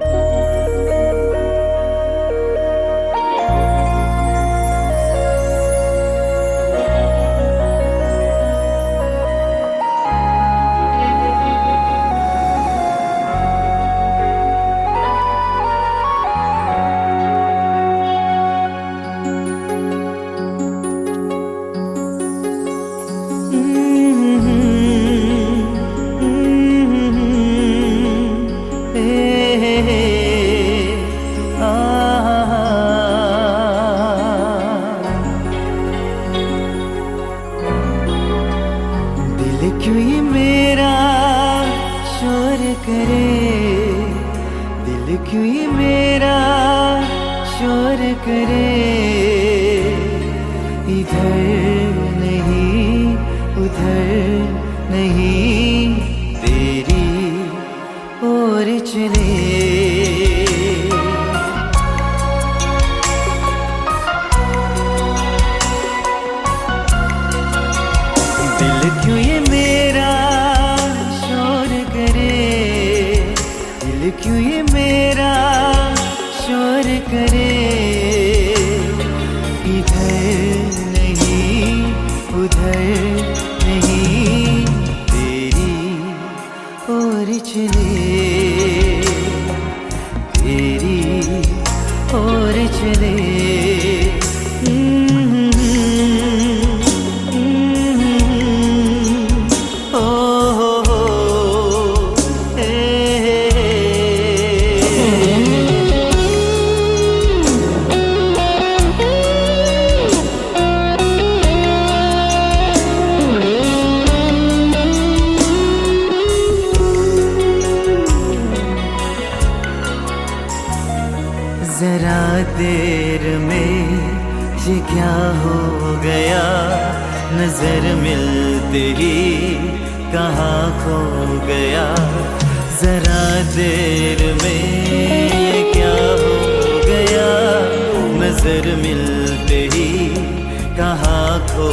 क्यों मेरा शोर करे। इधर नहीं, उधर नहीं। तेरी ओर चले। दिल क्यों ये मेरा शोर करे? दिल क्यों ये करे इधर नहीं उधर नहीं तेरी और चले तेरी और चले। हो गया। नज़र मिलते ही कहाँ खो गया। जरा देर में क्या हो गया? नज़र मिलते ही कहाँ खो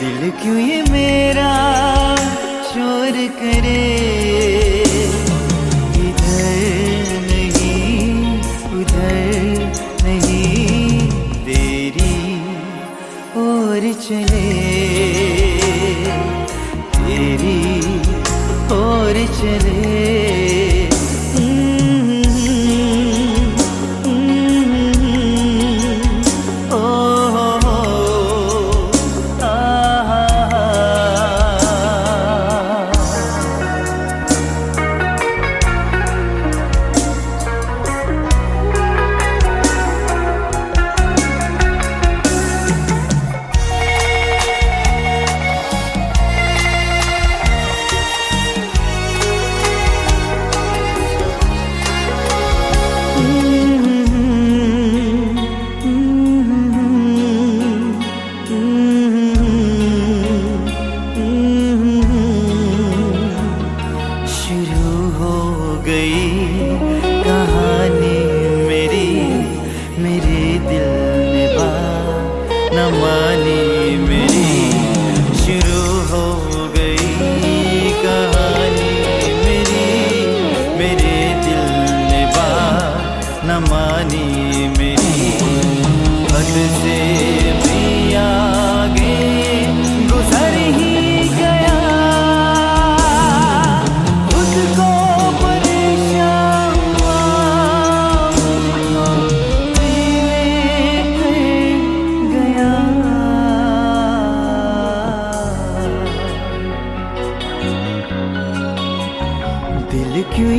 दिल क्यों ये मेरा शोर करे? इधर नहीं, उधर नहीं तेरी और चले। तेरी और चले।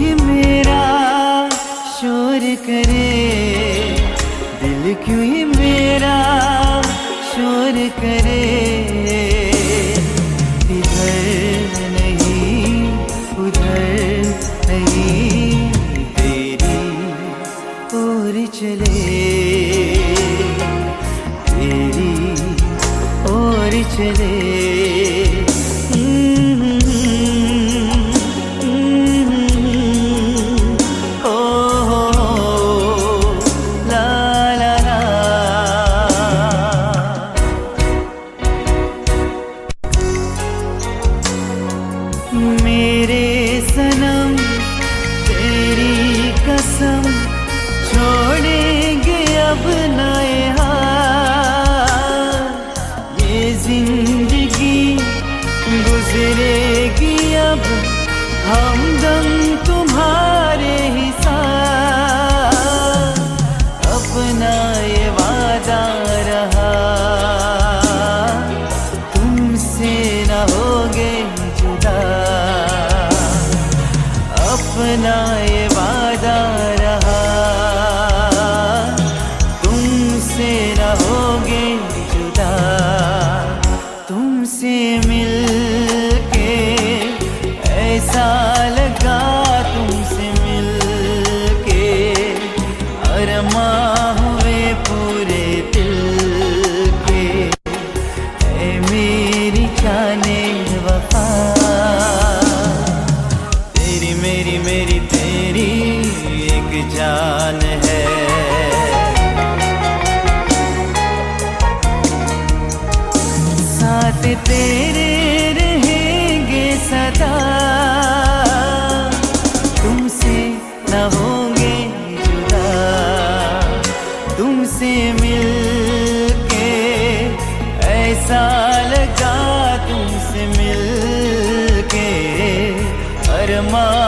क्यों मेरा शोर करे। दिल क्यों ही मेरा शोर करे? तेरे रहेंगे सदा। तुमसे न होंगे जुदा। तुमसे मिल के ऐसा लगा तुमसे मिल के अरमा